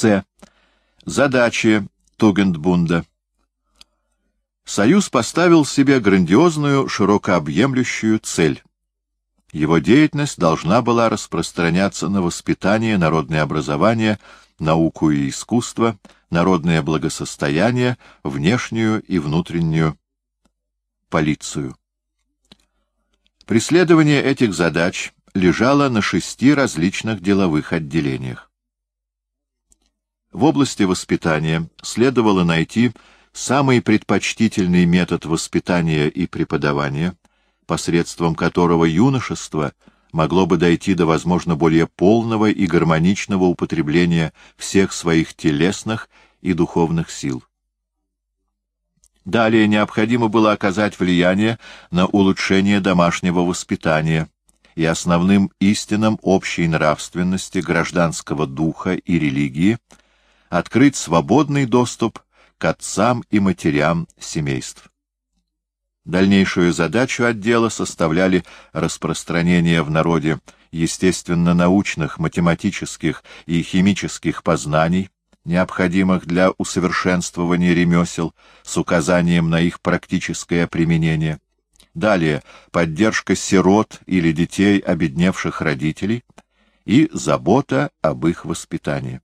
С. Задачи Тугендбунда. Союз поставил себе грандиозную, широкообъемлющую цель. Его деятельность должна была распространяться на воспитание, народное образование, науку и искусство, народное благосостояние, внешнюю и внутреннюю полицию. Преследование этих задач лежало на шести различных деловых отделениях. В области воспитания следовало найти самый предпочтительный метод воспитания и преподавания, посредством которого юношество могло бы дойти до, возможно, более полного и гармоничного употребления всех своих телесных и духовных сил. Далее необходимо было оказать влияние на улучшение домашнего воспитания и основным истинам общей нравственности, гражданского духа и религии, открыть свободный доступ к отцам и матерям семейств. Дальнейшую задачу отдела составляли распространение в народе естественно-научных, математических и химических познаний, необходимых для усовершенствования ремесел, с указанием на их практическое применение. Далее поддержка сирот или детей обедневших родителей и забота об их воспитании.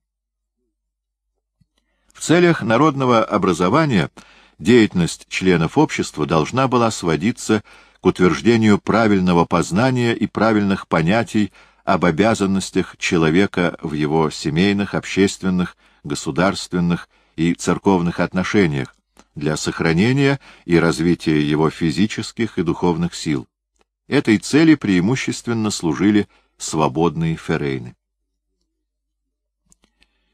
В целях народного образования деятельность членов общества должна была сводиться к утверждению правильного познания и правильных понятий об обязанностях человека в его семейных, общественных, государственных и церковных отношениях для сохранения и развития его физических и духовных сил. Этой цели преимущественно служили свободные ферейны.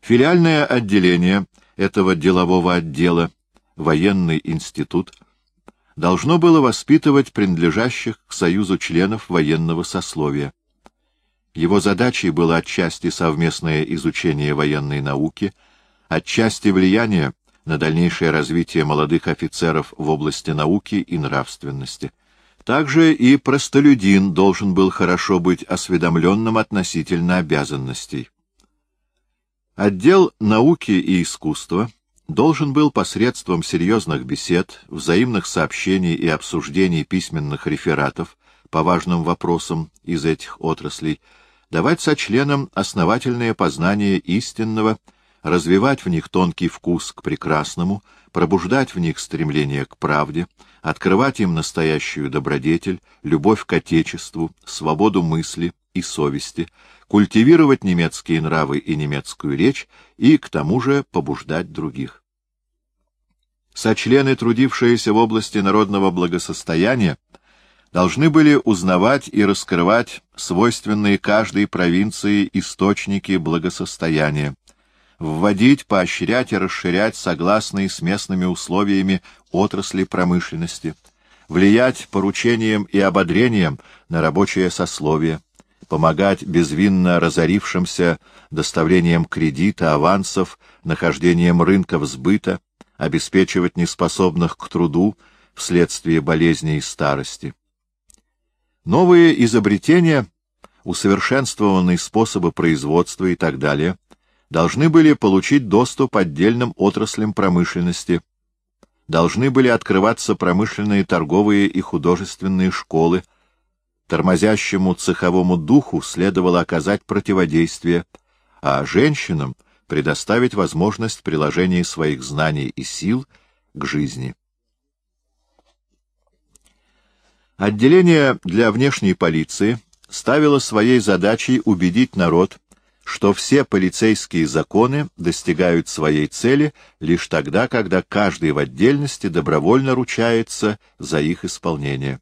Филиальное отделение этого делового отдела, военный институт, должно было воспитывать принадлежащих к Союзу членов военного сословия. Его задачей было отчасти совместное изучение военной науки, отчасти влияние на дальнейшее развитие молодых офицеров в области науки и нравственности. Также и простолюдин должен был хорошо быть осведомленным относительно обязанностей. Отдел науки и искусства должен был посредством серьезных бесед, взаимных сообщений и обсуждений письменных рефератов по важным вопросам из этих отраслей давать сочленам основательное познание истинного, развивать в них тонкий вкус к прекрасному, пробуждать в них стремление к правде, открывать им настоящую добродетель, любовь к Отечеству, свободу мысли и совести, культивировать немецкие нравы и немецкую речь и, к тому же, побуждать других. Сочлены, трудившиеся в области народного благосостояния, должны были узнавать и раскрывать свойственные каждой провинции источники благосостояния, вводить, поощрять и расширять согласные с местными условиями отрасли промышленности, влиять поручением и ободрением на рабочее сословие, помогать безвинно разорившимся доставлением кредита, авансов, нахождением рынков сбыта, обеспечивать неспособных к труду вследствие болезней и старости. Новые изобретения, усовершенствованные способы производства и так далее, должны были получить доступ отдельным отраслям промышленности, должны были открываться промышленные, торговые и художественные школы, Тормозящему цеховому духу следовало оказать противодействие, а женщинам предоставить возможность приложения своих знаний и сил к жизни. Отделение для внешней полиции ставило своей задачей убедить народ, что все полицейские законы достигают своей цели лишь тогда, когда каждый в отдельности добровольно ручается за их исполнение.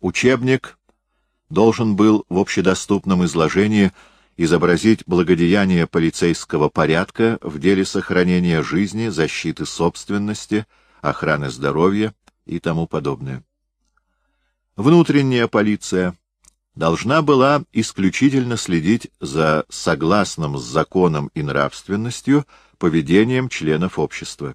Учебник должен был в общедоступном изложении изобразить благодеяние полицейского порядка в деле сохранения жизни, защиты собственности, охраны здоровья и тому подобное. Внутренняя полиция должна была исключительно следить за согласным с законом и нравственностью поведением членов общества.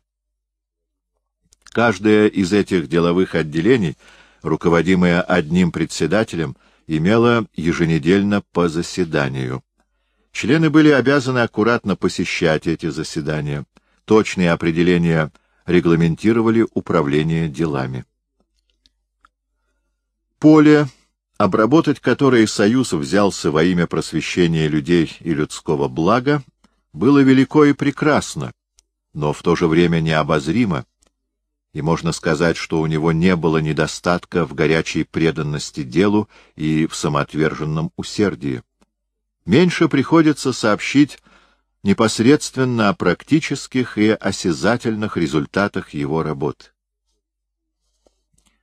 Каждое из этих деловых отделений — руководимая одним председателем, имела еженедельно по заседанию. Члены были обязаны аккуратно посещать эти заседания. Точные определения регламентировали управление делами. Поле, обработать которое Союз взялся во имя просвещения людей и людского блага, было велико и прекрасно, но в то же время необозримо, и можно сказать, что у него не было недостатка в горячей преданности делу и в самоотверженном усердии. Меньше приходится сообщить непосредственно о практических и осязательных результатах его работы.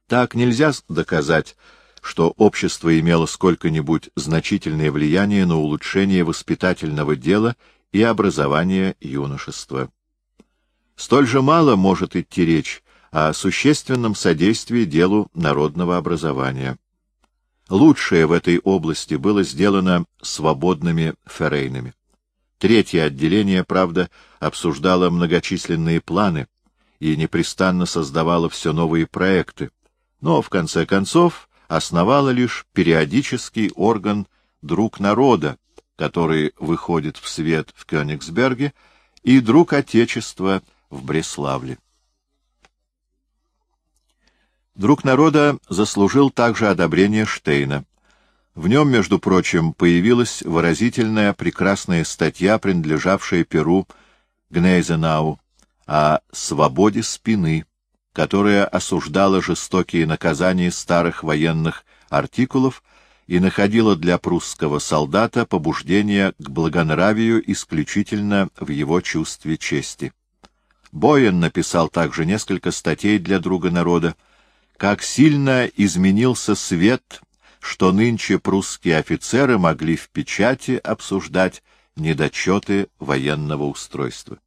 Так нельзя доказать, что общество имело сколько-нибудь значительное влияние на улучшение воспитательного дела и образования юношества. Столь же мало может идти речь о существенном содействии делу народного образования. Лучшее в этой области было сделано свободными ферейнами. Третье отделение, правда, обсуждало многочисленные планы и непрестанно создавало все новые проекты, но, в конце концов, основало лишь периодический орган «Друг народа», который выходит в свет в Кёнигсберге, и «Друг Отечества» в Бреславле. Друг народа заслужил также одобрение Штейна. В нем, между прочим, появилась выразительная прекрасная статья, принадлежавшая Перу Гнейзенау, о свободе спины, которая осуждала жестокие наказания старых военных артикулов и находила для прусского солдата побуждение к благонравию исключительно в его чувстве чести. Боен написал также несколько статей для друга народа, как сильно изменился свет, что нынче прусские офицеры могли в печати обсуждать недочеты военного устройства.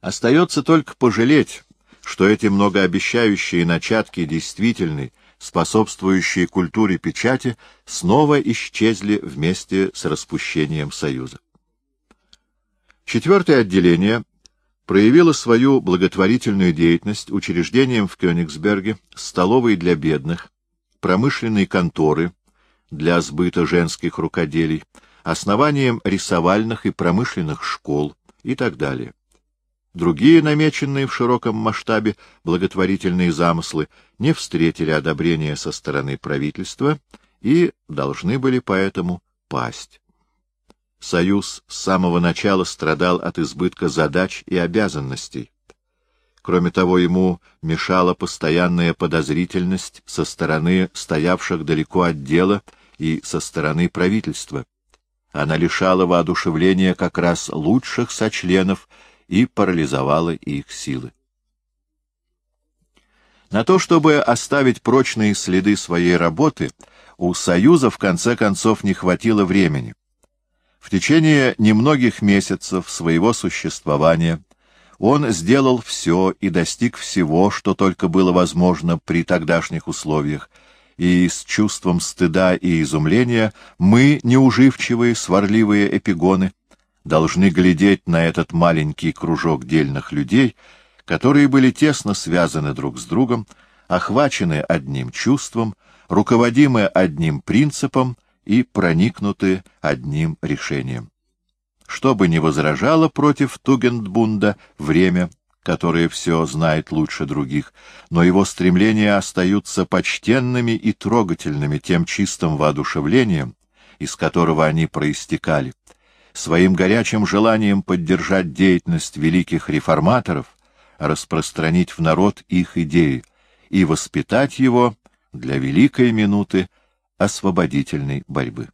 Остается только пожалеть, что эти многообещающие начатки действительной, способствующие культуре печати, снова исчезли вместе с распущением Союза. Четвертое отделение проявило свою благотворительную деятельность учреждением в Кёнигсберге столовой для бедных, промышленной конторы для сбыта женских рукоделий, основанием рисовальных и промышленных школ и так далее. Другие, намеченные в широком масштабе благотворительные замыслы, не встретили одобрения со стороны правительства и должны были поэтому пасть. Союз с самого начала страдал от избытка задач и обязанностей. Кроме того, ему мешала постоянная подозрительность со стороны стоявших далеко от дела и со стороны правительства. Она лишала воодушевления как раз лучших сочленов и парализовала их силы. На то, чтобы оставить прочные следы своей работы, у Союза в конце концов не хватило времени. В течение немногих месяцев своего существования он сделал все и достиг всего, что только было возможно при тогдашних условиях, и с чувством стыда и изумления мы, неуживчивые, сварливые эпигоны, должны глядеть на этот маленький кружок дельных людей, которые были тесно связаны друг с другом, охвачены одним чувством, руководимы одним принципом — и проникнуты одним решением. Что бы ни возражало против Тугендбунда время, которое все знает лучше других, но его стремления остаются почтенными и трогательными тем чистым воодушевлением, из которого они проистекали, своим горячим желанием поддержать деятельность великих реформаторов, распространить в народ их идеи и воспитать его для великой минуты освободительной борьбы.